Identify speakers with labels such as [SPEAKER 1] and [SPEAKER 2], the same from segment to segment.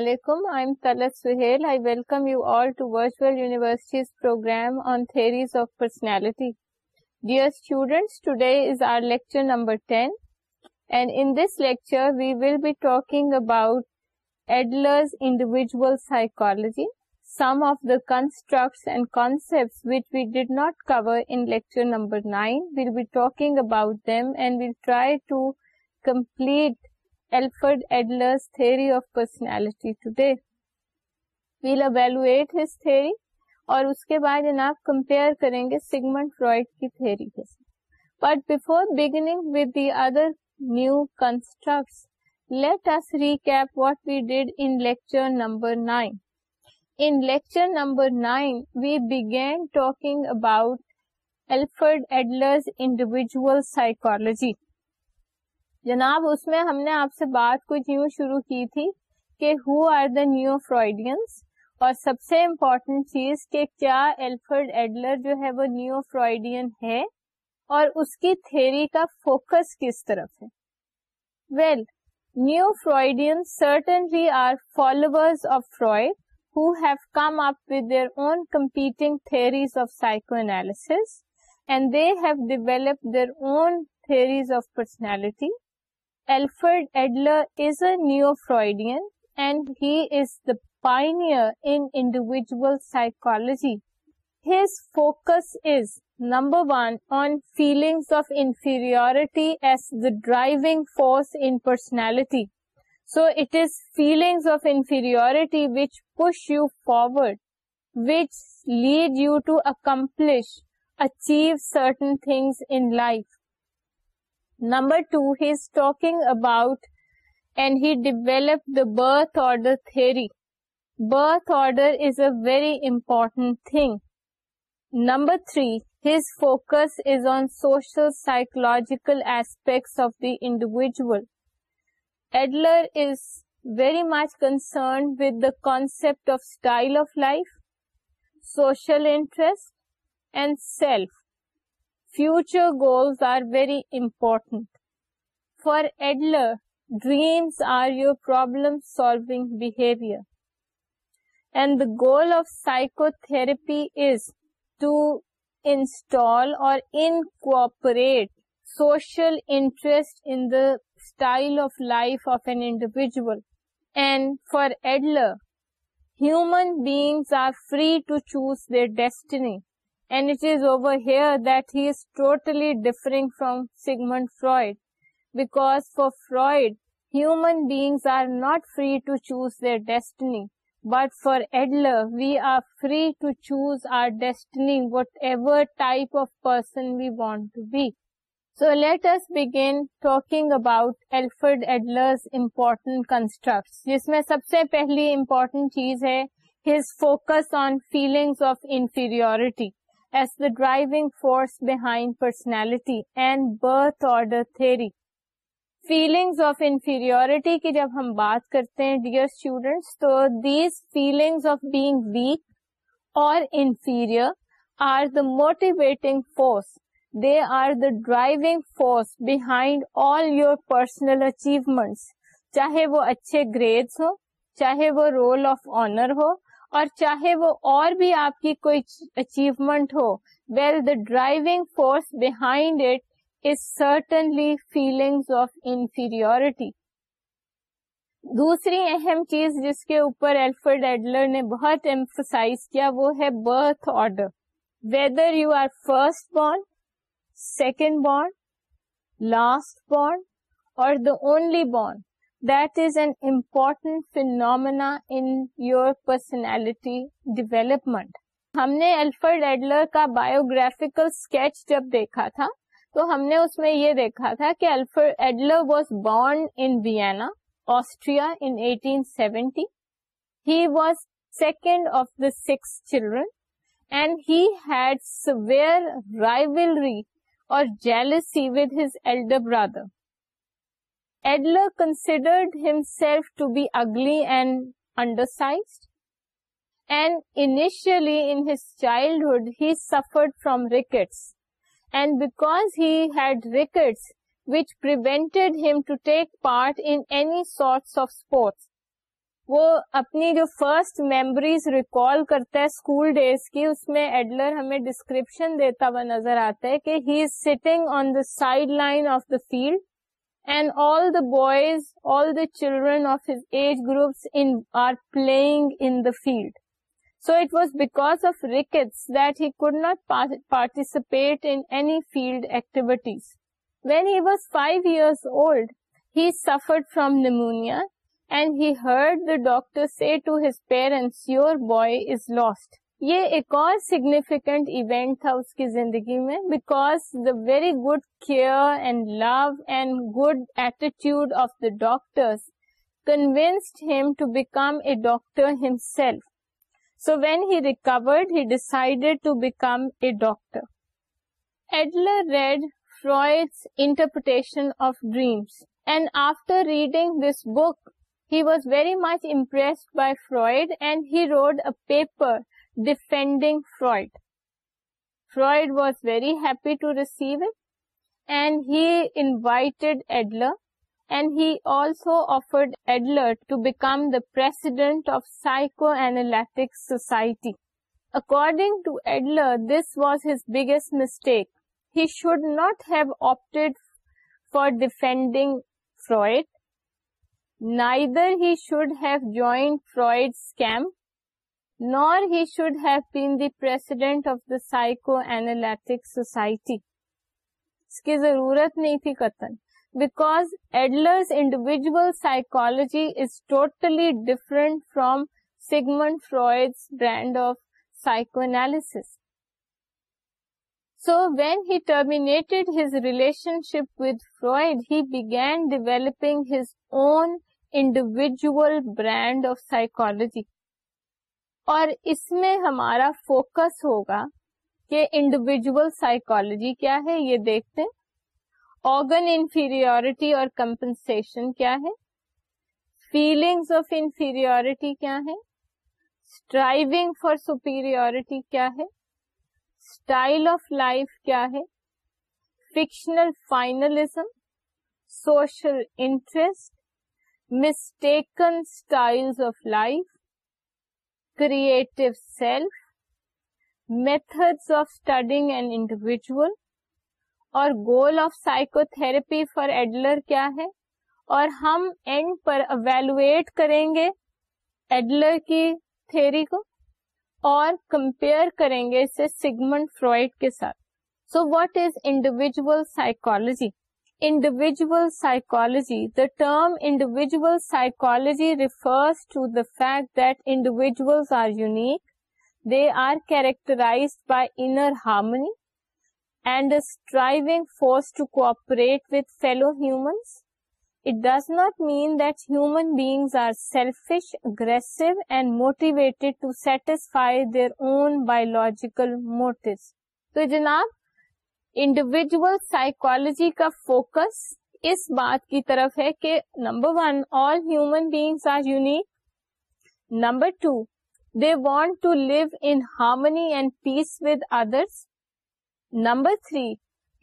[SPEAKER 1] Some of the construct concept which we did not cover in lecture number nine we'll be talking about them and we'll try to complete Alfred Adler's theory of personality today. We'll evaluate his theory اور اس کے بعد جناب compare کریں گے Sigmund Freud کی theory کے ساتھ but before beginning with the other new construct let us recap what we did in lecture number nine in lecture number nine we began talking about Alfred Adler's individual psychology جناب اس میں ہم نے آپ سے بات کچھ یوں شروع کی تھی کہ who are the new Freudians اور سب سے امپورٹینٹ چیز کہ کیا ایلفرڈ ایڈلر جو ہے وہ نیو فرائڈین ہے اور اس کی تھیری کا فوکس کس طرف ہے well new Freudian certainly are follower of Freud who have come up with their own competing theories of psychoanalysis and they have developed their own theories of personality. Alfred Adler is a neo-Freudian and he is the pioneer in individual psychology. His focus is, number one, on feelings of inferiority as the driving force in personality. So it is feelings of inferiority which push you forward, which lead you to accomplish, achieve certain things in life. Number two, he is talking about and he developed the birth order theory. Birth order is a very important thing. Number three, his focus is on social psychological aspects of the individual. Adler is very much concerned with the concept of style of life, social interest, and self future goals are very important. For Adler, dreams are your problem-solving behavior. And the goal of psychotherapy is to install or incorporate social interest in the style of life of an individual. And for Adler, human beings are free to choose their destiny. And over here that has totally different from Sigmund for Freud human beings are not free to choose their destiny but for Adler we are free to choose our destiny whatever type of person we want be so let us begin talking about Alfred Adler's important construct جس میں سب سے پہلی important چیز ہے is the driving force behind personality and birth order three feeling of inferiority کی جب ہم بات کرتے ہیں ڈیئر اسٹوڈینٹس تو these feelings of being weak اور inferior are the motivating force they are the driving force behind all your personal achievements چاہے وہ اچھے گریڈس ہوں چاہے وہ رول آف آنر ہو اور چاہے وہ اور بھی آپ کی کوئی اچیومنٹ ہو well the driving force behind it is certainly feelings of inferiority دوسری اہم چیز جس کے اوپر ایلفرڈ ایڈلر نے بہت ایمفسائز کیا وہ ہے birth order whether you are first born second born last born اور the only born phenomena in your personality development. ہم نے الفرڈ ایڈلر کا بایوگرافیکل اسکیچ جب دیکھا تھا تو ہم نے اس میں یہ دیکھا تھا کہ Alfred Adler was born in Austria in 1870 seventy was second of the six children and had severe rivalry اور jealousy with his elder brother and considered himself to be ugly and suffered and initially in his childhood he rickets, from rickets and to had rickets which any sorts of sports وہ اپنی جو first memories recall کرتا ہے school days کی اس میں Adler ہمیں description دیتا ہوا نظر آتا ہے کہ he is sitting on the side line of the field and all the boys, all the children of his age groups are playing in the field. So it was because of rickets that he could not participate in any field activities. When he was 5 years old, he suffered from pneumonia, and he heard the doctor say to his parents, "Your boy is lost." یہ ایک اور significant event تھا اس کی زندگی میں because the very good care and love and good eighty of the doctor convinced him to become a doctor himself so when he recovered he decided to become a doctor Adler read Freud interpretation of dreams and after reading this book he was very much impress by Freud and he wrote a paper defending Freud. Freud was very happy to receive it, and he invited Adler, and he also offered Adler to become the president of Psychoanalytic Society. According to Adler, this was his biggest mistake. He should not have opted for defending Freud. Neither he should have joined Freud's camp nor he should have be president of the سائکو اینال society کی ضرورت نہیں تھی کتن بیک Adler individual psychology is totally different from Sigmund Freud brand of psychoanalysis so we terminate his relationship with Freud he began developing his own individual brand of psychology اور اس میں ہمارا فوکس ہوگا کہ انڈیویجل سائیکالوجی کیا ہے یہ دیکھتے آرگن انفیریٹی اور کمپنسیشن کیا ہے فیلنگس آف انفیریٹی کیا ہے اسٹرائیونگ فار سپیریٹی کیا ہے اسٹائل آف لائف کیا ہے fictional finalism social interest mistaken style of life creative self method of studying an individual اور goal of psychotherapy for Adler کیا ہے اور ہم اینڈ پر اویلویٹ کریں گے ایڈلر کی تھیری کو اور کمپیئر کریں گے سیگمنڈ فروئڈ کے ساتھ so what is individual psychology individual psychology. The term individual psychology refers to the fact that individuals are unique. They are characterized by inner harmony and a striving force to cooperate with fellow humans. It does not mean that human beings are selfish, aggressive, and motivated to satisfy their own biological motives. So, Janab, individual psychology کا focus اس بات کی طرف ہے کہ number one all human beings are unique number two they want to live in harmony and peace with others number three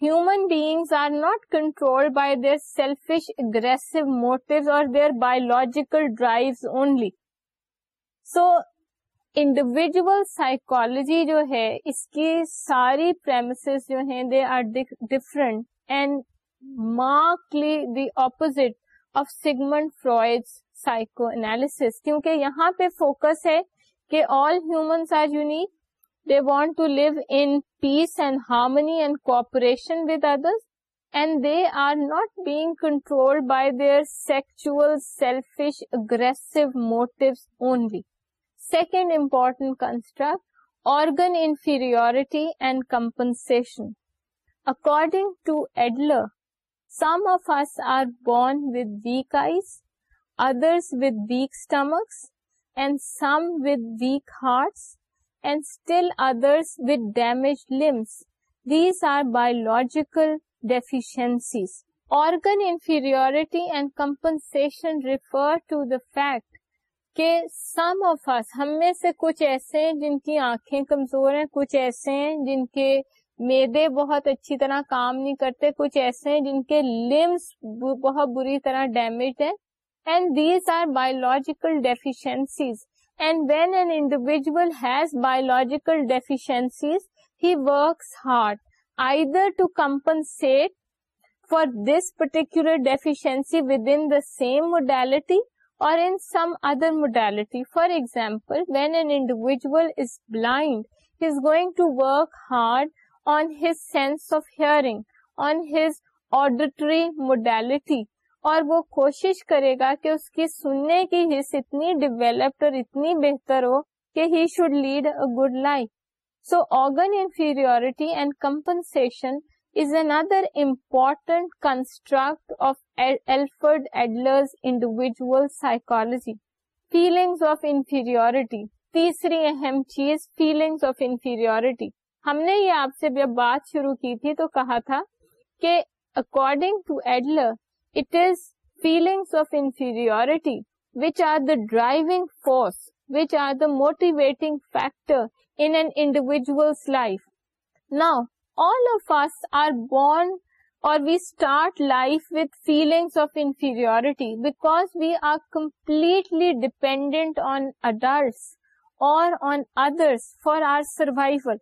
[SPEAKER 1] human beings are not control by their selfish aggressive motive اور their biological drive only so individual psychology جو ہے اس کی ساری پرس جو ہیں they are different and the opposite of Sigmund psychoanalysis کیونکہ یہاں پہ فوکس ہے کہ all humans are unique they want to live in peace and harmony and cooperation with others and they are not being control by their sexual selfish aggressive motives only Second important construct, organ inferiority and compensation. According to Adler, some of us are born with weak eyes, others with weak stomachs, and some with weak hearts, and still others with damaged limbs. These are biological deficiencies. Organ inferiority and compensation refer to the fact کہ some of us ہم میں سے کچھ ایسے ہیں جن کی آنکھیں کمزور ہیں کچھ ایسے ہیں جن کے میدے بہت اچھی طرح کام نہیں کرتے کچھ ایسے ہیں جن کے لمس بہت بری طرح ڈیمیج ہیں and these are biological deficiencies and when an individual has biological deficiencies he works hard either to compensate for this particular deficiency with in the same modality اور in some other modality for example when on blind hard on sense of hearing auditory modality. اور وہ کوشش کرے گا کہ اس کی سننے کی حص اتنی ڈیویلپڈ اور اتنی بہتر ہو کہ he should lead a good life so organ inferiority and compensation is another important construct of Alfred Adler's individual psychology feelings of inferiority تیسری اہم چیز فیلنگس آف انفیریٹی ہم نے یہ آپ سے جب بات شروع کی تھی تو کہا تھا کہ according to Adler it is feelings of inferiority which are the driving force which are the motivating factor individual life now all of us are born or we start life with feelings of inferiority because we are completely dependent on adults or on others for our survival.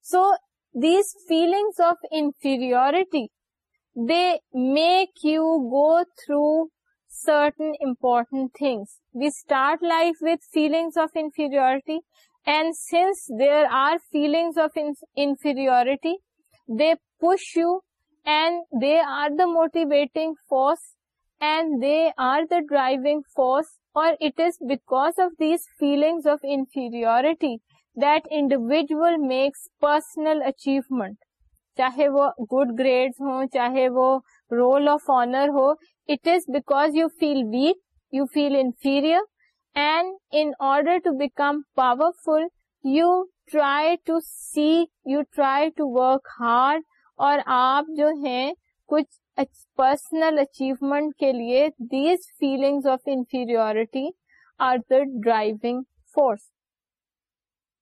[SPEAKER 1] So these feelings of inferiority, they make you go through certain important things. We start life with feelings of inferiority, and since there are feelings of inferiority, they push you are the motivating force and they are the driving force اور it is back of these feelings of inferiority the individual makes personal achievement چاہے وہ good grade ہوں چاہے وہ role of honour ہو it is because you feel weak you feel inferior and in order to become powerful you try to see you try to work hard اور آپ جو ہیں کچھ پرسنل اچیومنٹ کے لیے these feeling of inferiority are the driving force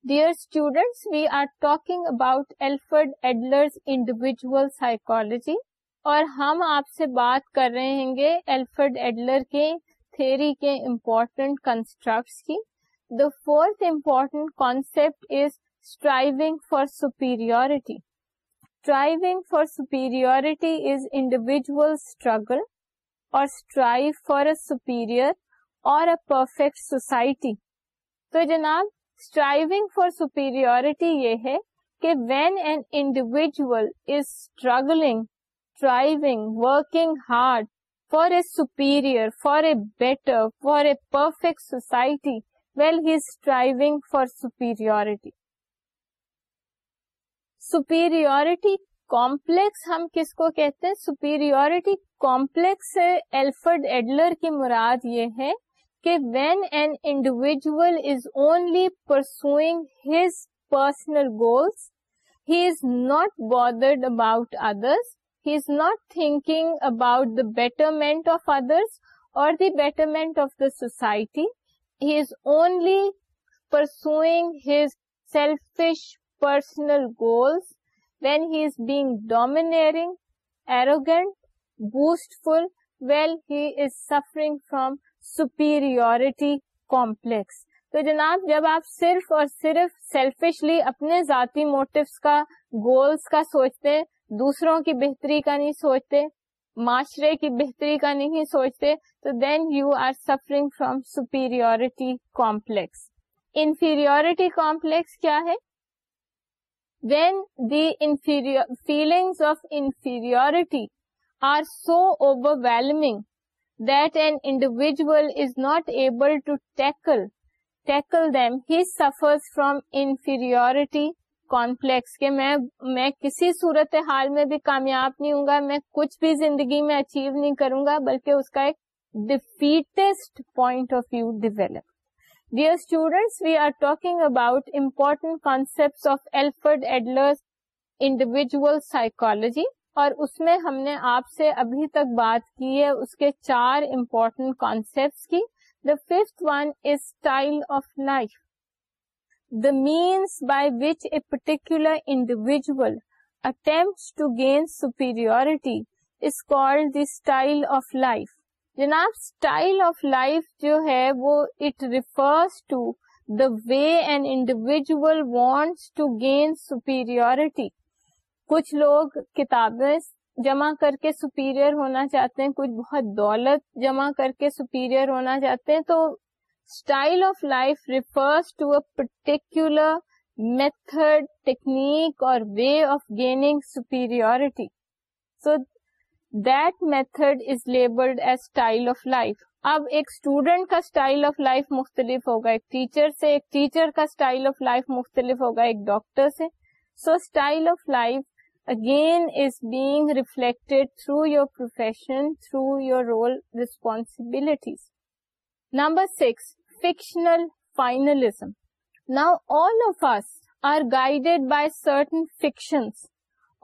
[SPEAKER 1] dear students we are talking about Alfred Adler individual psychology اور ہم آپ سے بات کر رہے ہیں گے ایلفرڈ ایڈلر کے تھیری کے امپورٹنٹ کنسٹرکٹس کی the fourth important concept is striving for superiority striving for superiority is individual struggle اور سوسائٹی تو جناب اسٹرائنگ فار سپیریٹی یہ ہے کہ when and individual is struggling striving working hard for a superior for a better for a perfect society well has striving for superiority superiority complex ہم کس کو کہتے ہیں سپیریورٹی کمپلیکس سے الفرڈ ایڈلر کی مراد یہ ہے کہ when an individual is only pursuing his personal goals he is not bothered about others he is not thinking about the betterment of others اور the betterment of the society he is only pursuing his selfish personal goals when he is being domineering, arrogant boastful well he is suffering from superiority تو جناب جب آپ صرف اور صرف selfishly اپنے ذاتی موٹوس کا گولس کا سوچتے دوسروں کی بہتری کا نہیں سوچتے معاشرے کی بہتری کا نہیں سوچتے تو then you are suffering from superiority complex inferiority complex کیا ہے when their feelings of inferiority are so overwhelming then individual is not able to tackle tackle them he suffer from انفیریئورٹی کونفلیکس کے میں کسی صورت حال میں بھی کامیاب نہیں ہوں گا میں کچھ بھی زندگی میں اچیو نہیں کروں گا بلکہ اس کا ایک د فیٹسٹ point of view develop dear students we are talking about important concept of Alfred Adler's individual psychology اور اس میں ہم نے آپ سے ابھی تک بات کی ہے اس کے چار امپورٹنٹ کانسپٹ کی the fifth one is style of life the means by which a particular individual attempt to gain superiority is the style of life جناب اسٹائل آف لائف جو ہے وہ it refers to the way and individual wants to gain superiority کچھ لوگ کتابیں جمع کر کے سپیریئر ہونا چاہتے ہیں کچھ بہت دولت جمع کر کے سپیریئر ہونا چاہتے ہیں تو style of life refers to a particular method technique اور way of gaining superiority so labelled as style of life اب ایک اسٹوڈینٹ کا اسٹائل آف لائف مختلف ہوگا ایک ٹیچر سے ایک ٹیچر کا اسٹائل آف لائف مختلف ہوگا ایک ڈاکٹر سے so style of life again is being reflected through your profession through your role responsibilities number six fictional finalism now all of us are guided by certain fictions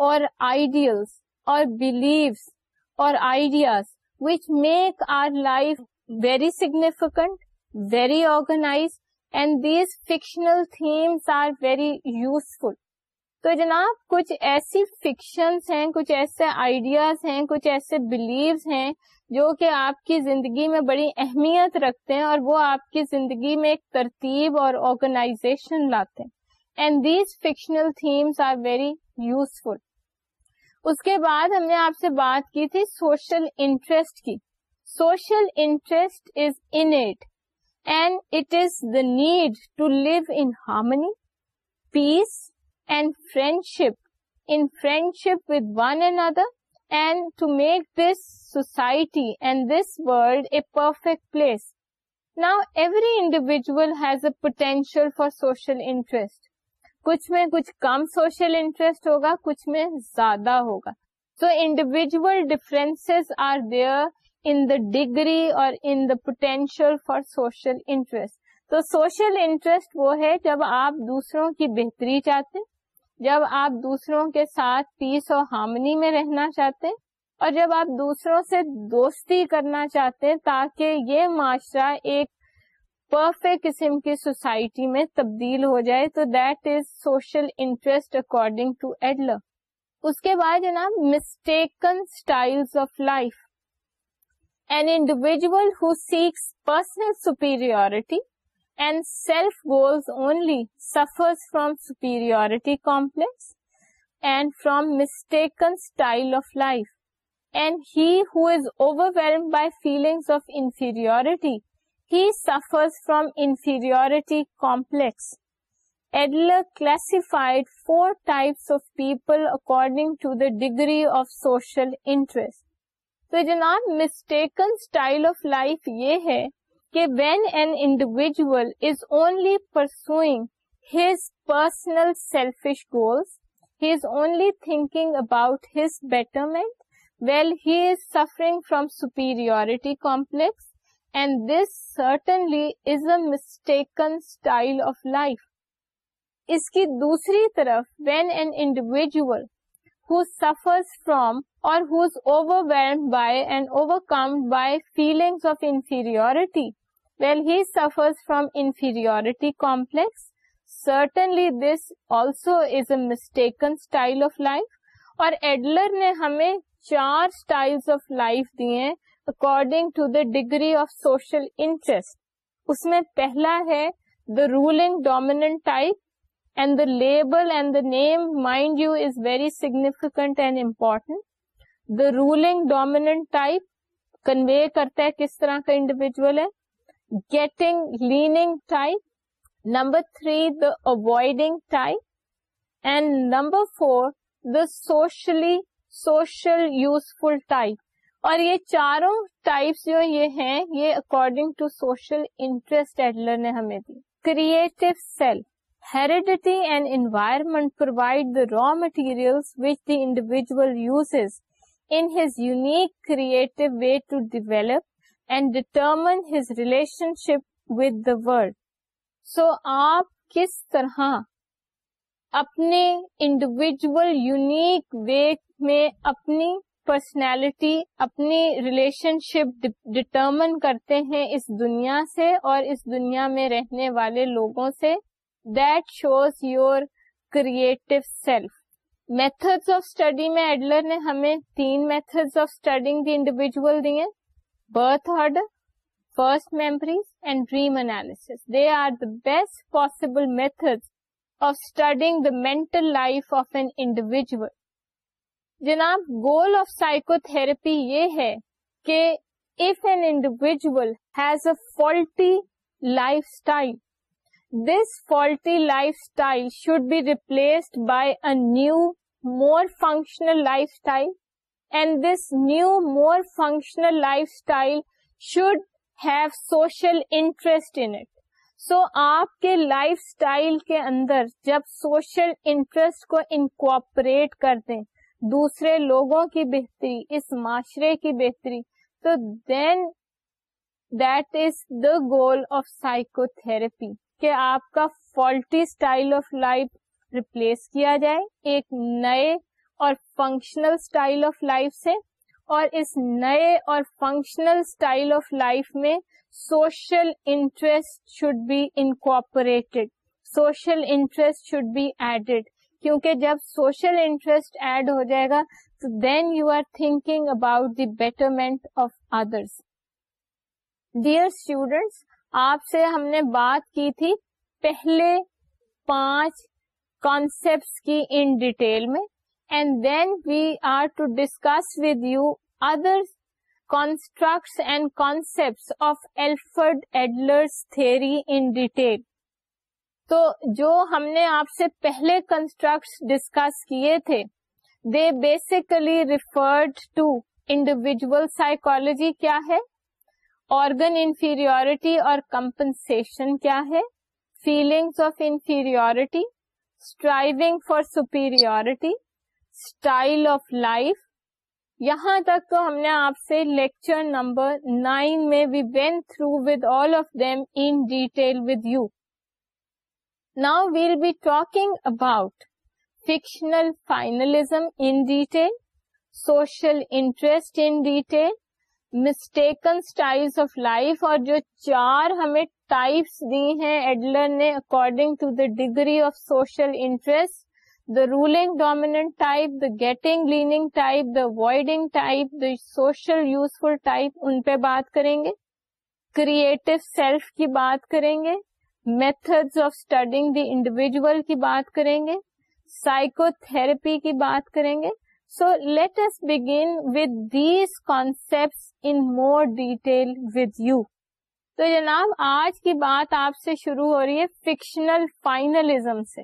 [SPEAKER 1] اور ideals اور beliefs ideas which make our life very significant very organize and these fictional themes are very useful تو جناب کچھ ایسی fictions ہیں کچھ ایسے ideas ہیں کچھ ایسے بلیوز ہیں جو کہ آپ کی زندگی میں بڑی اہمیت رکھتے ہیں اور وہ آپ کی زندگی میں ایک ترتیب اور آرگنائزیشن لاتے ہیں and these fictional themes are very useful اس کے بعد ہم نے آپ سے بات کی تھی سوشل انٹرسٹ کی social interest is innate and it is the need to live in harmony peace and friendship in friendship with one and other and to make this society and this world a perfect place now every individual has a potential for social interest کچھ میں کچھ کم social interest ہوگا کچھ میں زیادہ ہوگا so individual difference are there in the degree اور in the potential for social interest تو سوشل انٹرسٹ وہ ہے جب آپ دوسروں کی بہتری چاہتے جب آپ دوسروں کے ساتھ پیس اور ہارمنی میں رہنا چاہتے اور جب آپ دوسروں سے دوستی کرنا چاہتے تاکہ یہ معاشرہ ایک پرفیکٹ قسم کی سوسائٹی میں تبدیل ہو جائے تو that is social interest according to Adler اس کے بعد mistaken style of life an who seeks personal superiority and self goals only suffer from superiority complex and from mistaken style of life and he who is over by feelings of inferiority suffer from inferiority complex add classified four types of people according to the degree of social interest تو جناب mistaken style of life یہ ہے کہ well an individual is only pursue his personal selfish goals he is only thinking about his betterment well he is suffering from superiority complex and this certainly is اےکن style of life اس کی دوسری طرف when and individual who suffer اور this also is اےکن style of life اور Adler نے ہمیں چار style of life دیے according to the degree of social interest اس میں پہلا ہے the ruling dominant type and the label and the name mind you is very significant and important the ruling dominant type convey کرتا ہے کس طرح کا انڈیویجل ہے getting leaning type number three the avoiding type and number four the socially social useful type اور یہ چاروں types جو یہ ہیں یہ according to social interest Adler نے ہمیں دی creative self heredity and environment provide the raw material which the uses in his unique creative way to develop and determine his relationship with the world so آپ کس طرح اپنے individual unique way میں اپنی personality اپنی relationship determine کرتے ہیں اس دنیا سے اور اس دنیا میں رہنے والے لوگوں سے that shows your creative self method of study میں ایڈلر نے ہمیں تین method of studying the individual دیے birth order first memories and dream analysis they are the best possible method of studying the mental life of an individual جناب goal of psycho therapy یہ ہے کہ if an individual has a faulty life style this faulty life style should be replaced by a new more functional life style and this new more functional life style should have social interest in it so آپ کے life style کے اندر جب social interest کو incorporate کر دیں دوسرے لوگوں کی بہتری اس معاشرے کی بہتری تو then that is the goal of psycho therapy کہ آپ کا faulty style of life replace کیا جائے ایک نئے اور فنکشنل اسٹائل آف لائف سے اور اس نئے اور فنکشنل اسٹائل آف لائف میں social interest should be incorporated social interest should be added کیونکہ جب سوشل انٹرسٹ ایڈ ہو جائے گا تو then you are thinking about the betterment of others dear students آپ سے ہم نے بات کی تھی پہلے پانچ کانسپٹ کی ان ڈیٹیل میں and then we are to discuss with you other constructs and concept of Alfred Adler's three in detail تو جو ہم نے آپ سے پہلے کنسٹرکٹ ڈسکس کیے تھے they basically referred to individual psychology کیا ہے آرگن انفیریٹی اور کمپنسن کیا ہے feelings of inferiority striving for superiority style of life یہاں تک تو ہم نے آپ سے لیکچر نمبر نائن میں we went through with all of them in detail with you نا we'll be talking about fictional finalism in detail social interest in detail مسٹیکنس of life اور جو چار ہمیں ٹائپس دی ہیں ایڈلر نے according to the degree of social interest the ruling dominant type the getting leaning type the avoiding type the social useful type ان پہ بات کریں گے کریئٹو سیلف کی بات کریں گے method of studying the individual کی بات کریں گے سائیکو تھرپی کی بات کریں گے so let us begin with these concept in more detail with you تو جناب آج کی بات آپ سے شروع ہو رہی ہے فکشنل فائنلزم سے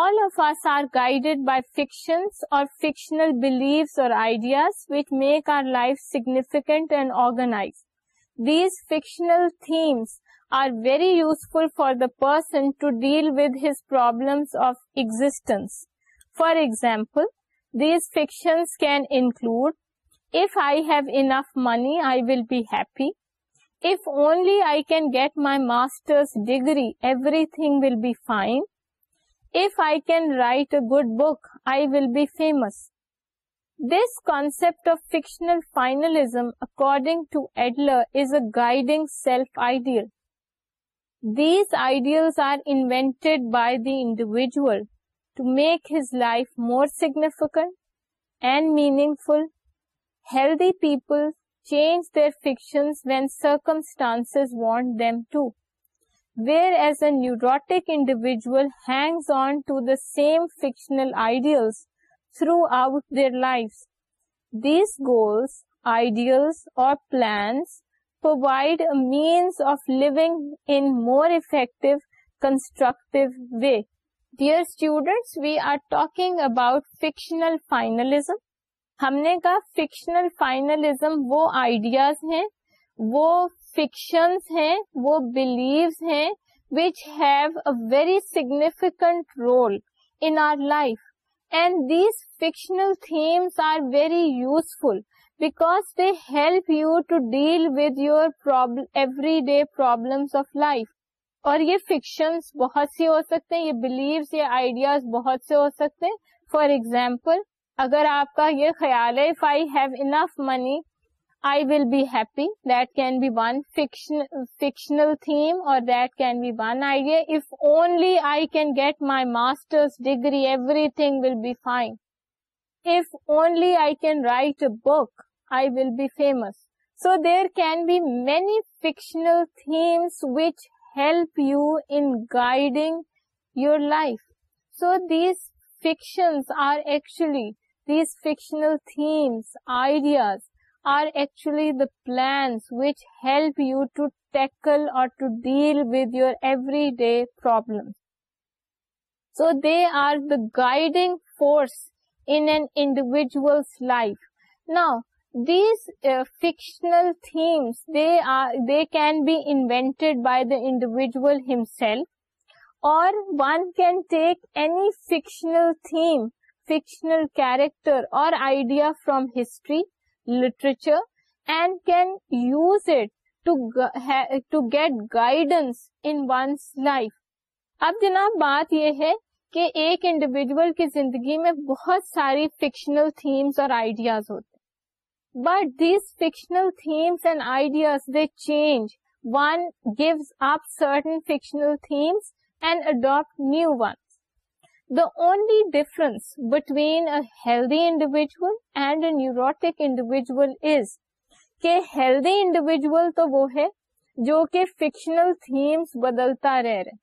[SPEAKER 1] all of us are guided by fiction اور فکشنل بلیفس اور ideas which make our life significant and آرگنا these fictional themes are very useful for the person to deal with his problems of existence. For example, these fictions can include, if I have enough money, I will be happy. If only I can get my master's degree, everything will be fine. If I can write a good book, I will be famous. This concept of fictional finalism, according to Adler, is a guiding self-ideal. These ideals are invented by the individual to make his life more significant and meaningful. Healthy people change their fictions when circumstances want them to, whereas a neurotic individual hangs on to the same fictional ideals throughout their lives. These goals, ideals, or plans provide means of living in more effect constructive way dear students we are talking about fictional finalism ہم نے کہا fictional finalism وہ ideas ہیں وہ fictions ہیں وہ beliefs ہیں which have a very significant role in our life and these fictional themes are very useful because they help you to deal with your everyday problem of life اور یہ fictions بہت سی ہو سکتے ہیں یہ beliefs یا ideas بہت سے ہو سکتے ہیں فار ایگزامپل اگر آپ کا یہ خیال ہے if I I have enough money will be happy that can be one fictional theme اور that can be one idea if only I can get my master's degree everything will be fine if only I can write a book, I will be famous. So there can be many fictional themes which help you in guiding your life. So these fictions are actually, these fictional themes, ideas are actually the plans which help you to tackle or to deal with your everyday problems. So they are the guiding force life نا دیكشنٹ by the individual اور idea from history literature and can use it get guidance in his life اب جناب بات یہ ہے کہ ایک individual کی زندگی میں بہت ساری فکشنل تھیمس اور آئیڈیاز ہوتے but these fictional themes and ideas they change one gives up certain fictional themes and adapt new one the only difference between a healthy individual and a neurotic individual is کہ healthy individual تو وہ ہے جو کہ fictional themes بدلتا رہ رہے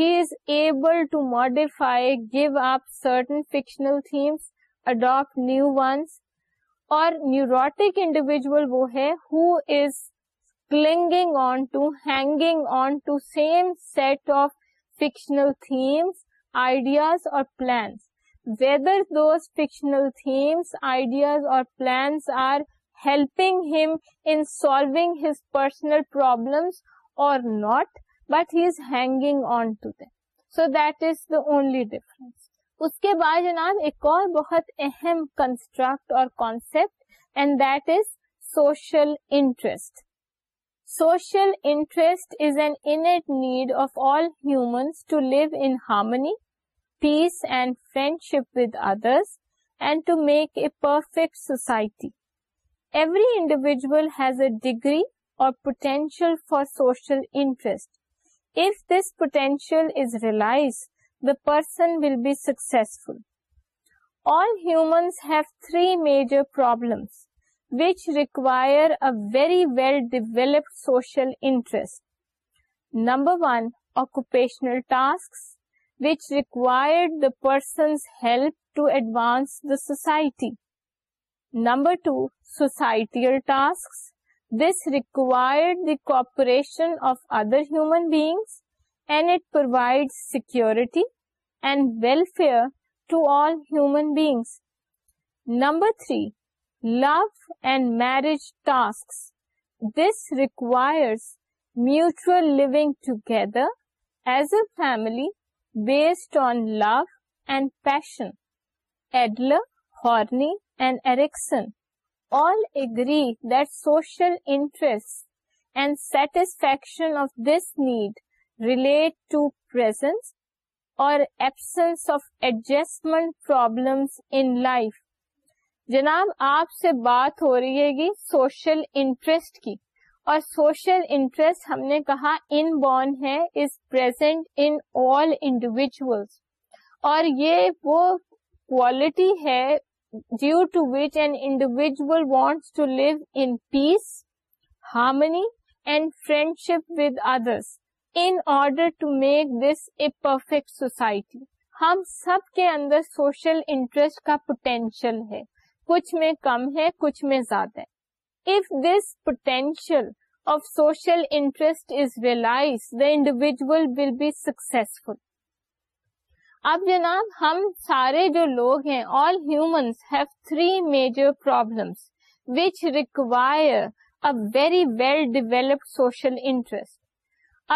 [SPEAKER 1] he is able to modify give up certain fictional themes adapt new ones اور نیورٹک انڈیویجل وہ ہے who is clinging on to hanging on to same set of fictional themes ideas اور plans whether those fictional themes ideas اور plans are helping him in solving his personal problems اور not but he is hang on to they so that is the only difference اس کے بعد جناب ایک اور بہت اہم کنسٹرکٹ اور concept and that is social interest social interest is an innate need of all humans to live in harmony peace and friendship with others and to make a perfect society every individual has a degree اور potential for social interest If this potential is realized, the person will be successful. All humans have three major problems which require a very well-developed social interest. Number one, occupational tasks, which required the person's help to advance the society. Number two, societal tasks, this required the cooperation of other human beings, and it provides security and welfare to all human beings. Number 3, love and marriage tasks. This requires mutual living together as a family based on love and passion. Adler, Horney, and Erickson all agree that social interests and satisfaction of this need relate to presence or absence of adjustment problems in life. جناب آپ سے بات ہو رہی ہے گی social interest کی اور سوشل انٹرسٹ ہم نے کہا ان بورن ہے از پرزینٹ ان آل اور یہ وہ کوالٹی ہے due to which an individual wants to live in peace harmony and friend with others in order to make this a perfect society ہم سب کے اندر سوشل انٹرسٹ کا پوٹینشیل ہے کچھ میں کم ہے کچھ میں زیادہ if this potential of social interest is realise the individual will be successful اب جناب ہم سارے جو لوگ ہیں all humans a very well developed social interest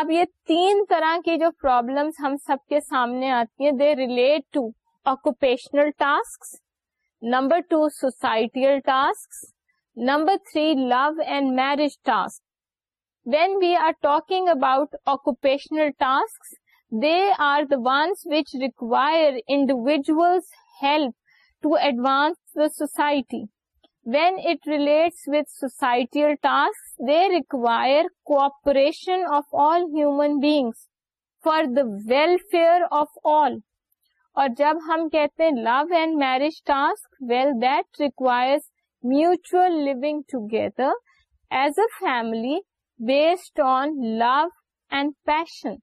[SPEAKER 1] اب یہ تین طرح کی جو پرابلمس ہم سب کے سامنے آتی ہیں they relate to occupational task number two societal task number three love and marriage task when we are talking about occupational task they are the require individual's require to help to advance the society when it relates tasks, they require cooperation of all human beings for the welfare of all اور جب ہم کہتے ہیں love and marriage task well that requires mutual living together as a family based on love and passion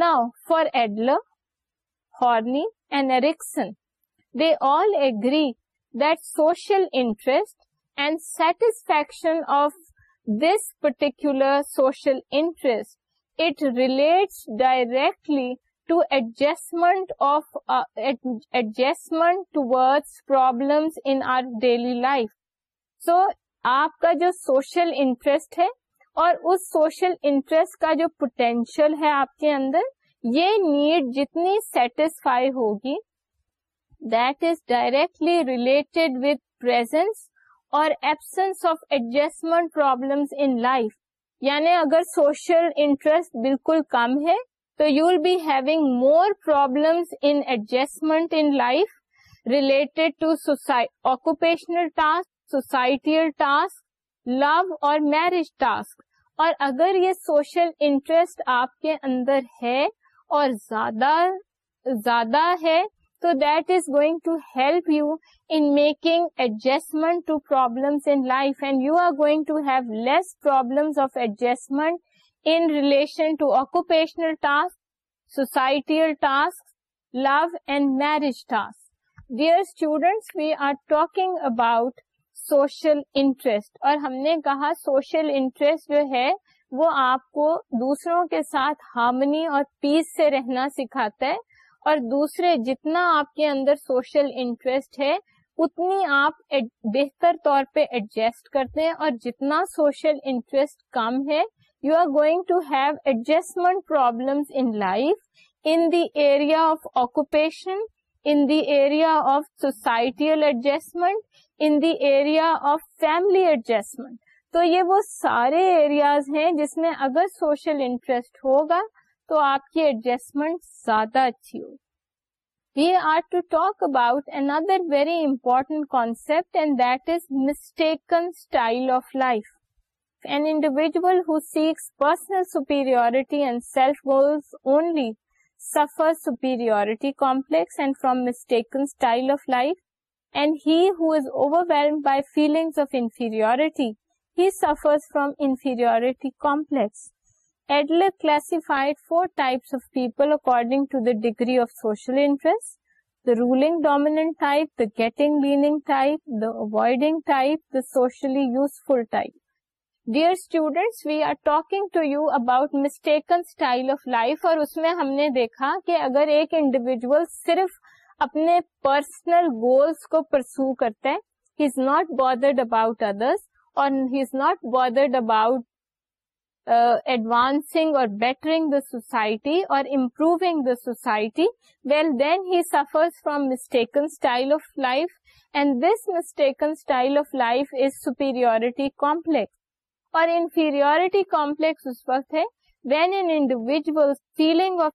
[SPEAKER 1] نا for Adler Horney and Erikson they all agree this social interest and satisfaction of this particular social interest it relates directly to adjustment adjustment toward problem in our daily life so آپ کا جو social interest ہے اور اس social interest کا جو potential ہے آپ کے اندر یہ نیڈ جتنی سیٹسفائی ہوگی that is directly related with presence اور absence of adjustment problem in life یعنی اگر سوشل انٹرسٹ بالکل کم ہے تو you will be having more problems in adjustment in life related to occupational task societal task love اور marriage task اور اگر یہ سوشل انٹرسٹ آپ کے اندر ہے اور زیادہ زیادہ ہے تو that is going to help you in making adjustment to problem you are going to have less of adjustment in relation to occupational task societal task love and marriage task dear students we are talking about social interest اور ہم نے کہا social interest جو ہے وہ آپ کو دوسروں کے ساتھ ہارمنی اور پیس سے رہنا سکھاتا ہے اور دوسرے جتنا آپ کے اندر سوشل انٹرسٹ ہے اتنی آپ بہتر طور پہ ایڈجسٹ کرتے ہیں اور جتنا سوشل انٹرسٹ کم ہے you are going to have adjustment problem in life in the area of occupation in the area of societal adjustment in the area of family adjustment تو یہ وہ سارے ایریاز ہیں جس میں اگر سوشل انٹرسٹ ہوگا تو آپ کی ایڈجسٹمنٹ زیادہ اچھی ہوگی are are talk about another very important concept and that is mistaken style of life an individual who seeks personal superiority and self goals only suffer superiority complex and from mistaken style of life and he who's overwhelmed by feelings of inferiority suffer from inferiority complex identify four types of people according to the degree of social interest the رو dominant type the getting Lang type the avoiding type the socially useful type dear student we are talking to you about mistaken style of life اور اس میں ہم نے دیکھا کہ اگر ایک انڈیویجل صرف اپنے پرسنل گولس کو پرسو کرتا ہے he is not bothered about others اور he is not bothered about advancing اور بیٹرنگ دا سوسائٹی اور improving the society well then he suffers from mistaken style of life and this mistaken style of life is superiority complex اور inferiority complex اس وقت ہے when an individual feeling of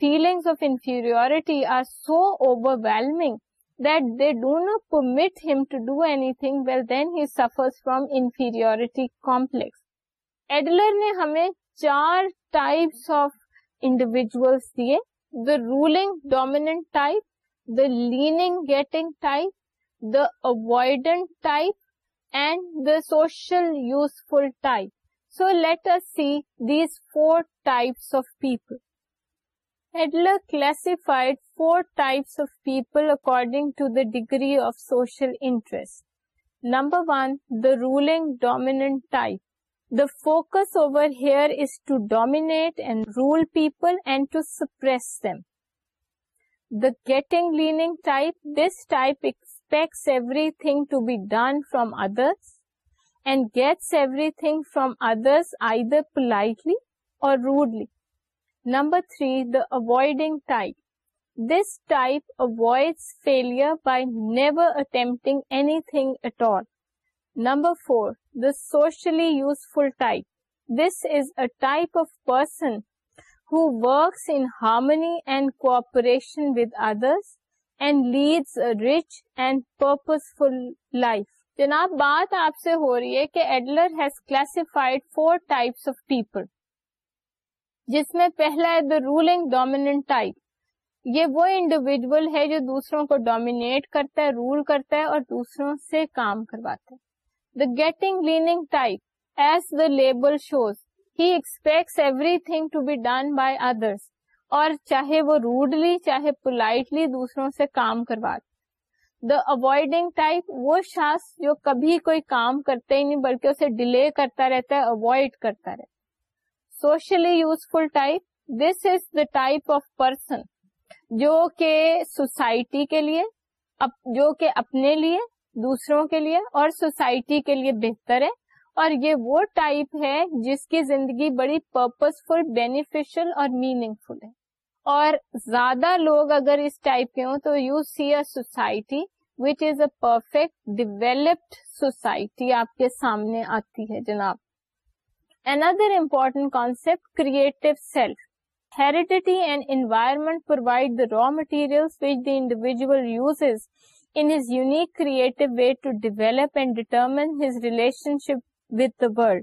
[SPEAKER 1] feeling of inferiority are so overwhelming پرس Adler نے ہمیں چار types of individuals دیے the ruling dominant type the leaning getting type داٮٔنڈ the social useful type so let us see these four types of people Adler classified 4 types of people according to the degree of social interest. Number 1, the ruling dominant type. The focus over here is to dominate and rule people and to suppress them. The getting leaning type, this type expects everything to be done from others and gets everything from others either politely or rudely. Number three the avoiding type this type avoids failure by never attempting anything all. Number four the socially useful type. Type this is a type of person works works in harmony and cooperation with others and a rich rich and life. Life جناب بات آپ سے ہو رہی ہے کہ Adler has classified four types of people جس میں پہلا ہے دا رولنگ ڈومیننٹ ٹائپ یہ وہ انڈیویجل ہے جو دوسروں کو ڈومینیٹ کرتا ہے رول کرتا ہے اور دوسروں سے کام کرواتا ہے the getting leaning type as the label shows he expects everything to be done by others اور چاہے وہ روڈلی چاہے پولائٹلی دوسروں سے کام کرواتے دا اوائڈنگ ٹائپ وہ شاخ جو کبھی کوئی کام کرتے ہی نہیں بلکہ اسے ڈیلے کرتا رہتا ہے اوائڈ کرتا رہتا socially useful type this is the type of person جو کہ سوسائٹی کے لیے جو کہ اپنے لیے دوسروں کے لیے اور سوسائٹی کے لیے بہتر ہے اور یہ وہ ٹائپ ہے جس کی زندگی بڑی پرپز فل بینیفیشل اور میننگ فل ہے اور زیادہ لوگ اگر اس ٹائپ کے ہوں تو you see a society which is a perfect developed society آپ کے سامنے آتی ہے جناب Another important concept, creative self. Heredity and environment provide the raw materials which the individual uses in his unique creative way to develop and determine his relationship with the world.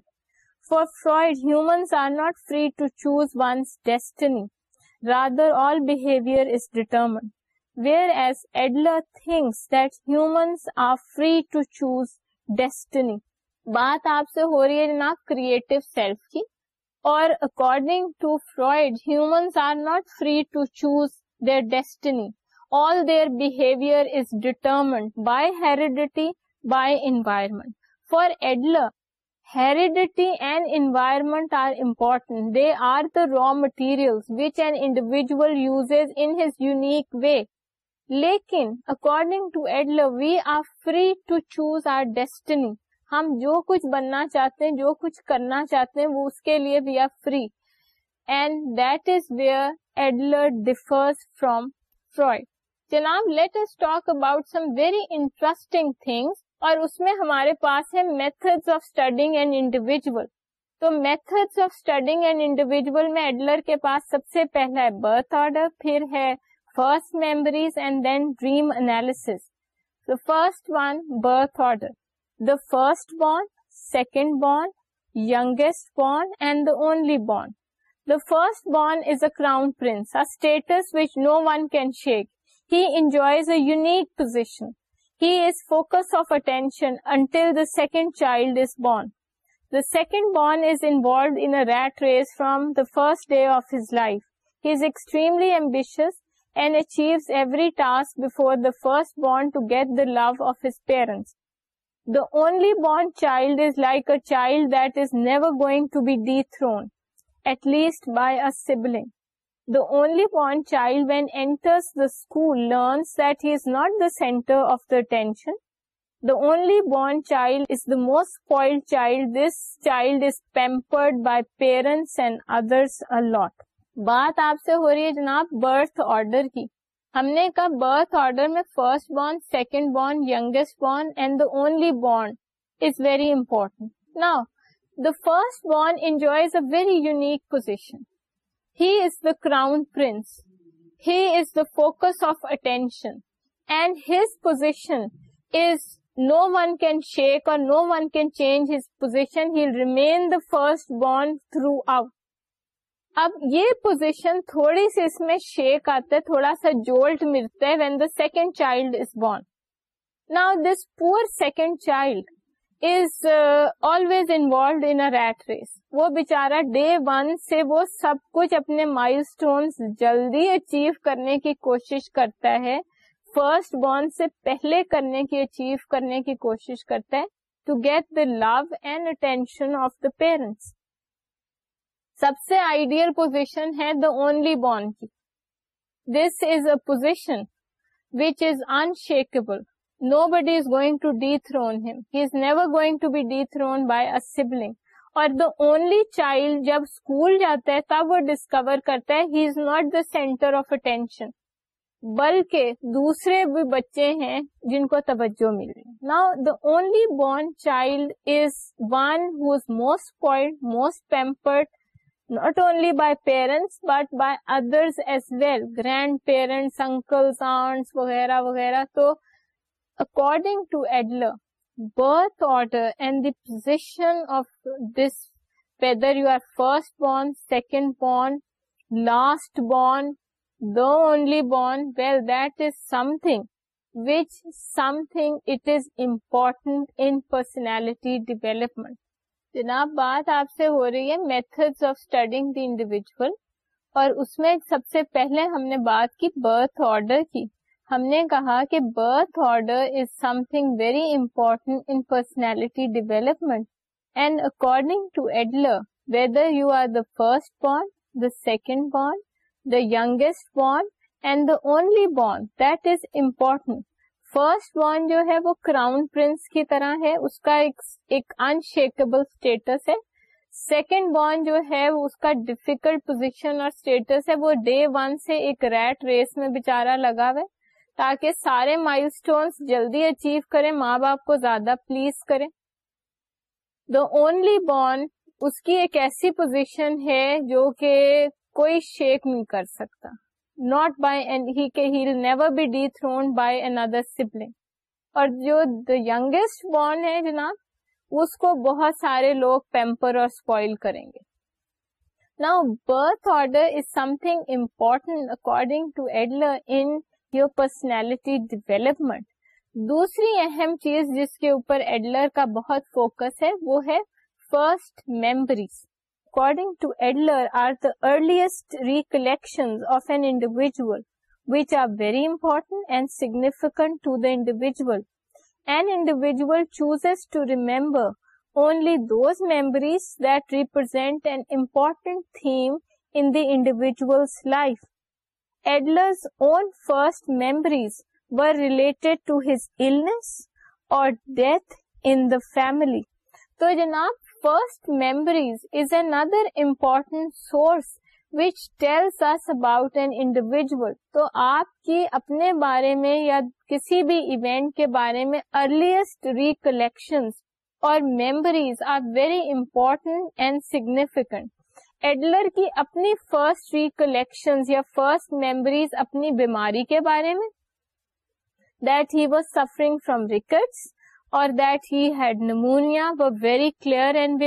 [SPEAKER 1] For Freud, humans are not free to choose one's destiny. Rather, all behavior is determined. Whereas Adler thinks that humans are free to choose destiny. بات آپ سے ہو رہی ہے نا creative self کی اور according to Freud humans are not free to choose their destiny all their behaviour is determined by heredity by environment for Adler heredity and environment are important they are the raw material which an individual use in his unique way لیکن according to Adler we are free to choose our destiny ہم جو کچھ بننا چاہتے ہیں جو کچھ کرنا چاہتے ہیں وہ اس کے لیے we are free and that is where Adler differs from Freud جناب let us talk about some very interesting things اور اس میں ہمارے پاس ہے method of studying and individual تو method of studying and individual میں ایڈلر کے پاس سب سے پہلا ہے برتھ آرڈر پھر ہے first memories and then dream analysis first one birth order the firstborn, secondborn, youngestborn, and the onlyborn. The firstborn is a crown prince, a status which no one can shake. He enjoys a unique position. He is focus of attention until the second child is born. The secondborn is involved in a rat race from the first day of his life. He is extremely ambitious and achieves every task before the firstborn to get the love of his parents. The born child is like a child that is never going to be thrown at least by sibling the only born child when enter learn that he is not the centre of the attention the only born child is the most spoiled child this child is pampered by parents and others a lot بات آپ سے ہو رہی ہے جناب birth order کی ہم نے کہا برتھ آرڈر میں first born second born youngest born and the only born is very important نا the first born enjoy very unique position he is the crown prince he is the focus of attention and his position is no one can shake اور no one can change his position he remain the first born throughout اب یہ position تھوڑی سی اس میں shake آتا ہے تھوڑا سا jolt ملتا ہے when the second child is born نا this poor second child is always involved in rat race وہ بےچارا ڈے ون سے وہ سب کچھ اپنے مائل اسٹون جلدی اچیو کرنے کی کوشش کرتا ہے فرسٹ بورن سے پہلے کرنے کی اچیو کرنے کی کوشش کرتا ہے to get the love and attention of the parents سب سے آئیڈیل پوزیشن ہے دا اونلی بورن کی this is a position which is in nobody is going to dethrone him he is never going to be dethrone by sibling اور the only child جب school جاتا ہے تب وہ discover کرتا ہے he is not the centre of attention بلکہ دوسرے بھی بچے ہیں جن کو توجہ رہی نا the only born child is one whose most point most pampered not only by parents but by other as well grandparents uncles aunts وغیرہ وغیرہ تو according to Adler birth order and the position of this whether you are first born second born last born the only born well that is something which something it is important in personality development جناب بات آپ سے ہو رہی ہے method of studying the individual اور اس میں سب سے پہلے ہم نے بات کی برتھ آرڈر کی ہم نے کہا کہ birth order is something very important in personality development and according to Adler whether you are the first born the second born the youngest born and the only born that is important first born جو ہے وہ crown prince کی طرح ہے اس کا ایک unshakable status ہے سیکنڈ بورن جو ہے اس کا ڈیفیکلٹ پوزیشن اور اسٹیٹس ہے وہ ڈے ون سے ایک ریٹ ریس میں بےچارا ہے تاکہ سارے مائل اسٹون جلدی اچیو کرے ماں باپ کو زیادہ پلیز کرے دا اونلی بورن اس کی ایک ایسی پوزیشن ہے جو کہ کوئی شیک نہیں کر سکتا not by whoever be dethroned by another sibling اور جو دا یگ بورن ہے جناب اس کو بہت سارے لوگ پیمپر اور اسپوائل کریں گے نا birth order is something important according to Adler in your personality development. دوسری اہم چیز جس کے اوپر ایڈلر کا بہت فوکس ہے وہ ہے first memories according to Adler, are the earliest recollections of an individual, which are very important and significant to the individual. An individual chooses to remember only those memories that represent an important theme in the individual's life. Adler's own first memories were related to his illness or death in the family. So, janaab, first memories is another important source which tell about an individual تو آپ کی اپنے بارے میں یا کسی بھی event کے بارے میں ارلیسٹ ریکلیکشن اور memories are very important and significant Adler کی اپنی فرسٹ ریکلیکشن یا فرسٹ میمریز اپنی بیماری کے بارے میں that he was suffering from rickets اور that had pneumonia very clear and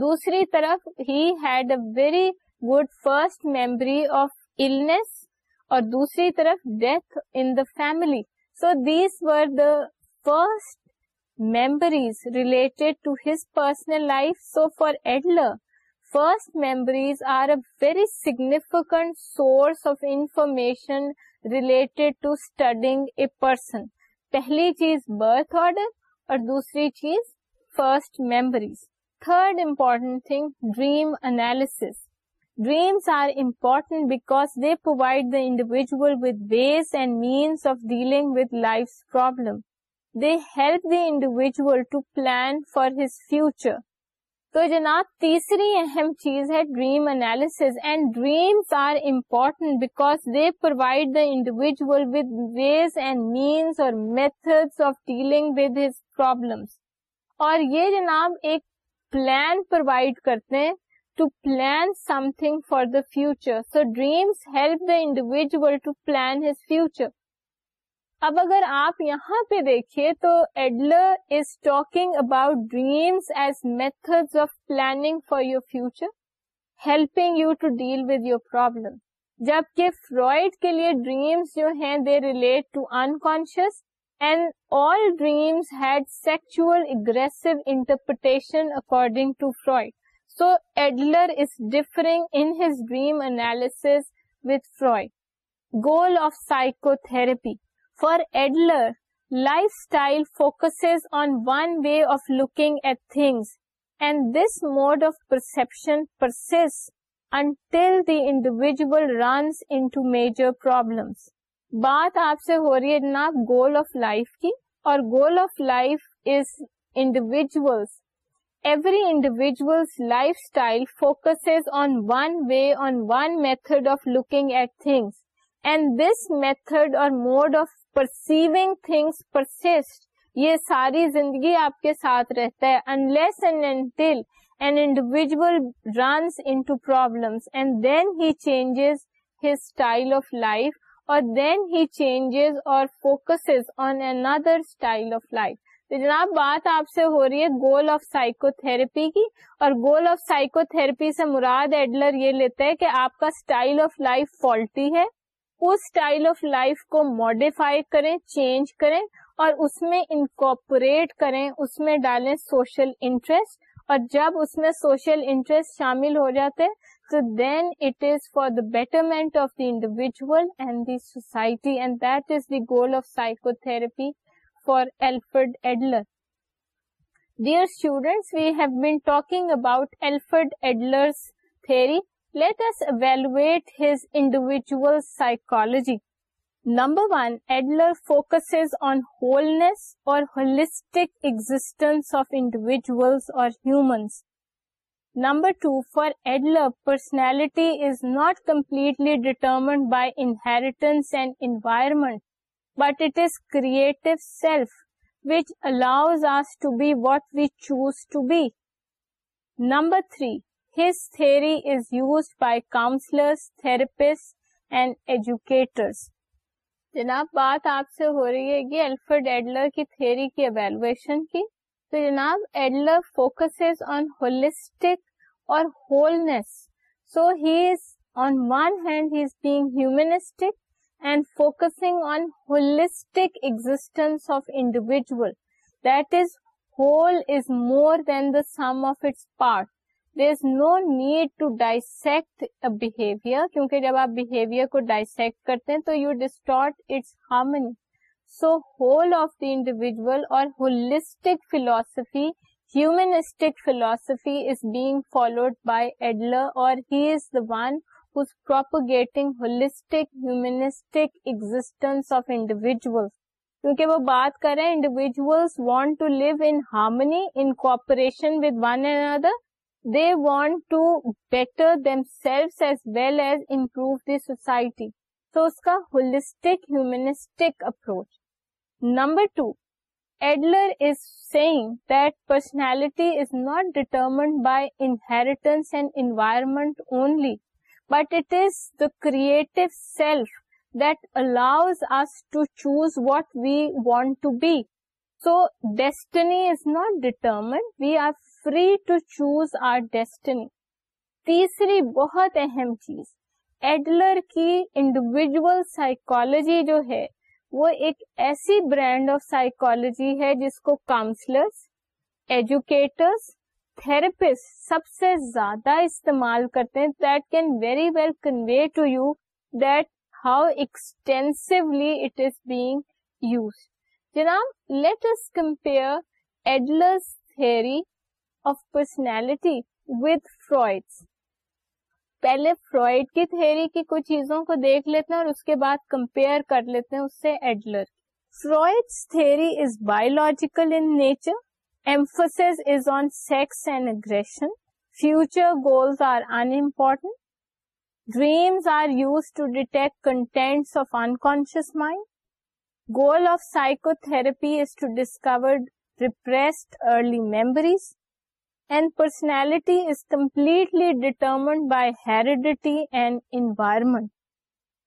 [SPEAKER 1] دوسری طرف had a very good first memory of illness اور دوسری طرف death in the family so these وا first memories relate to his personal life so for Adler first memories are a very significant source of information related to studying a person پہلی چیز birth order اور دوسری چیز first memories third important thing dream analysis dreams are important because they provide the individual with ways and means of dealing with life problem they help the individual to plan for his future تو جناب تیسری اہم چیز ہے dream analysis and dreams are important because they provide the individual with ways and means اور method of dealing with his problem اور یہ جناب ایک پلان پرووائڈ کرتے ہیں to plan something for the future so dreams help the individual to plan his future اب اگر آپ یہاں پہ دیکھیے تو Adler is talking about dreams as method of planning for your future helping you to deal with your problem جبکہ Freud کے لیے ڈریمس جو ہیں they relate to unconscious and all dreams had sexual aggressive interpretation according to Freud so Adler is differing in his dream analysis with Freud goal of psycho therapy for Adler life style focus on one way of looking at things and this mode of perception process until the individual runs into major سے ہو رہی ہے نا گول of life کی اور goal of life is individuals every individual life style focus on one way on one method of looking at things and this method اور mode of perceiving things persist یہ ساری زندگی آپ کے ساتھ رہتا ہے unless and then he changes اور جناب بات آپ سے ہو رہی ہے گول آف سائکو تھراپی کی اور گول آف سائیکو تھراپی سے مراد ایڈلر یہ لیتا ہے کہ آپ کا اسٹائل آف لائف فالٹی ہے اس اسٹائل آف لائف کو ماڈیفائی کریں چینج کریں اور اس میں انکوپریٹ کریں اس میں ڈالیں سوشل انٹرسٹ اور جب اس میں سوشل انٹرسٹ شامل ہو جاتے تو then it is for the betterment of the individual and the society and that is the goal of psycho therapy for Alfred Adler dear students we have been talking about Alfred Adler's theory let evaluate his انجو psychology number two for Adler personality is not completely determined by inheritance and environment but it is creative self which allows us to be what we choose to be number three re is used by counsellors therapist and educators جناب بات آپ سے ہو رہی ہے یہ Adler کی کی کی ایویلویشن تو جناب ایڈلر فوکس آن ہولسٹک اور wholeness so he is on one hand he is being humanistic and focusing on holistic existence of individual that is whole is more than the sum of its part is no need to dissect behaviour کیونکہ جب آپ behaviour کو dissect کرتے ہیں تو you disharmony so whole of the individual اور holistic philosophy humanistic philosophy is being followed by Adler اور he is the one propagating holistic humanistic existence of individuals کیونکہ وہ بات کر رہے ہیں individuals want to live in harmony in cooperation with one and other they want to better them self as well as improve the society تو اس کا holistic humanistic approach number two Adler is seeing that personality is not determined by inheritance and environment only but it is the creative self that allows us to choose what we want to be so destiny is not determined we are free to choose our destiny تیسری بہت اہم چیز Adler کی psychology جو ہے وہ ایک ایسی برانڈ آف ہے جس کو کاؤنسلرس ایجوکیٹرس تھراپسٹ سب سے زیادہ استعمال کرتے ہیں that can very well convey to you that how extensively it is being use جناب let let's compare Adler's theory of personality with Freud پہلے فرائڈ کی تھیری کی کچھ چیزوں کو دیکھ لیتے ہیں اور اس کے بعد کمپیئر کر لیتے ہیں اس سے Adler Freud is biological in nature emphasis is on sex and aggression future goals are important dreams are use to detect content of unconscious mind goal of psychotherapy is to discover repressed early memories and personality is completely determined by heredity and environment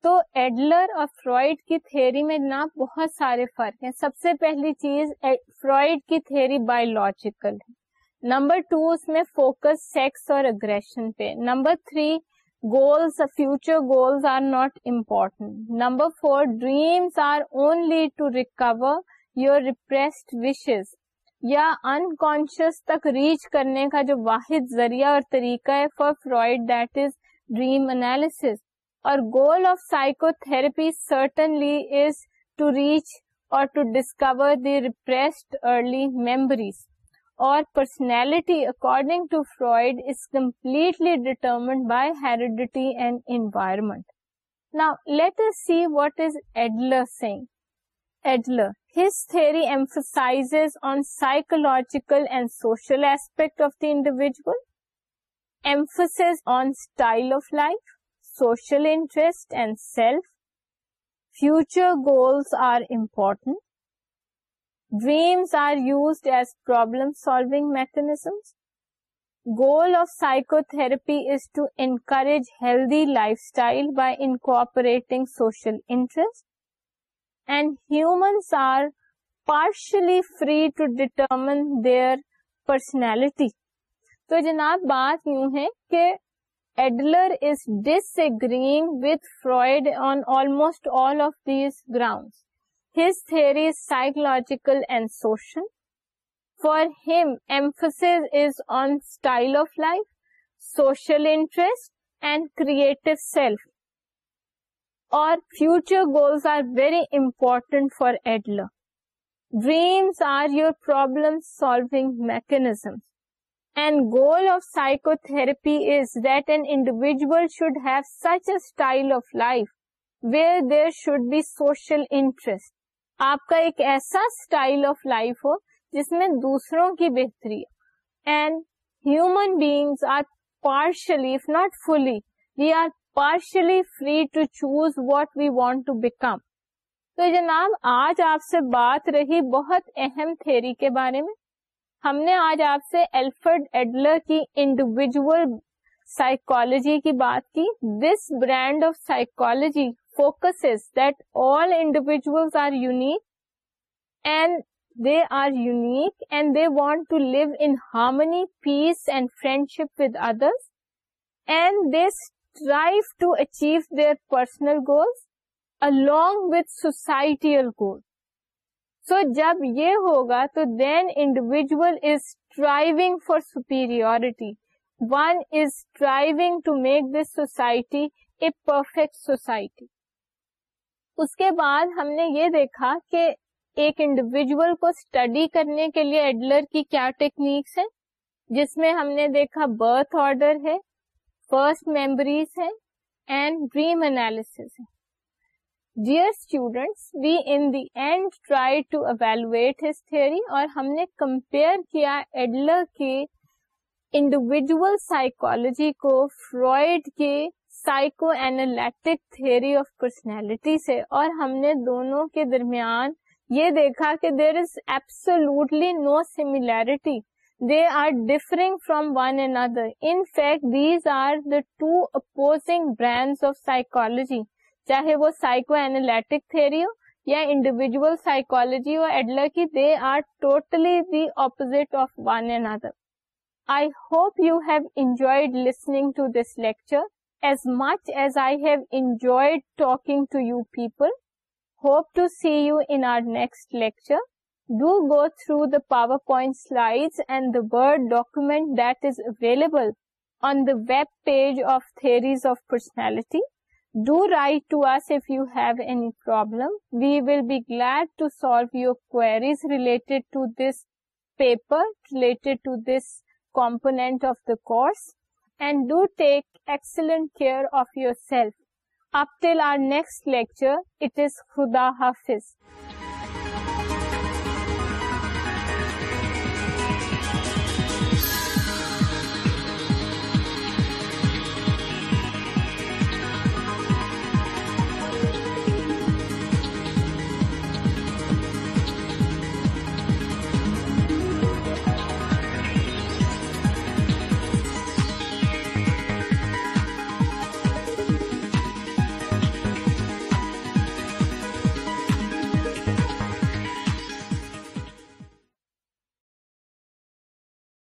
[SPEAKER 1] تو Adler اور Freud کی theory میں نا بہت سارے فرق ہیں سب سے پہلی چیز فرائڈ کی تھیری بایولوجیکل ہے نمبر ٹو اس میں فوکس سیکس اور اگریشن پہ number three goals future goals are not important number four dreams are only to recover your repressed wishes unconscious تک ریچ کرنے کا جو واحد ذریعہ اور طریقہ ہے for Freud that is dream analysis اور goal of psychotherapy certainly is to reach اور to discover the repressed early memories اور personality according to Freud is completely determined by heredity and environment نا let see what is Adler saying Adler. His theory emphasizes on psychological and social aspect of the individual, emphasis on style of life, social interest and self. Future goals are important. Dreams are used as problem-solving mechanisms. Goal of psychotherapy is to encourage healthy lifestyle by incorporating social interest. Humans are partially free to determine their personality تو جناب بات یوں ہے کہ Adler is disagreeing with Freud on almost all of these ground his theory is psychological and social for him emphasis is on style of life social interest and creative self اور future goals are very important for Adler dreams are your problem solving mechanism and goal of psychotherapy is that an individual should have such a style of life where there should be social interest آپ کا ایک ایسا style of life ہو جس میں دوسروں کی بہتری and human beings are partially if not fully we are partially choose what we want to become تو جناب آج آپ سے بات رہی بہت اہم تھیری کے بارے میں ہم نے آج آپ سے ایڈلر کی انڈیویجل کی بات کی this brand of psychology focus that all are unique and they are unique and they want to live in harmony peace and friendship with others and this strive to achieve their personal goals along with societal goal so جب یہ ہوگا تو then individual is striving for superiority one is driving to make this society a perfect society اس کے بعد ہم نے یہ دیکھا کہ ایک انڈیویژل کو اسٹڈی کرنے کے لیے ایڈلر کی کیا ٹیکنیکس ہیں جس میں ہم نے دیکھا برتھ آرڈر ہے فرسٹ میموریز ہے ہم نے کمپیئر کیا ایڈلر کے انڈیویجل سائیکولوجی کو فرائڈ کے سائیکو اینالٹک آف پرسنالٹی سے اور ہم نے دونوں کے درمیان یہ دیکھا کہ there is absolutely no similarity they are differing from one and other two opposing brand of psychology چاہے وہ سائیکو اینالٹک تھیری ہو یا انڈیویجل سائیکولوجی اور ایڈلر کی they are totally the opposite of one and other I hope you have enjoyed listening to this lecture as much as I have enjoyed talking to you people hope to see you in our next lecture do go through the PowerPoint slides and the Word document that is available on the web page of Theories of Personality. Do write to us if you have any problem. We will be glad to solve your queries related to this paper, related to this component of the course. And do take excellent care of yourself. Up till our next lecture, it is Khuda Hafiz.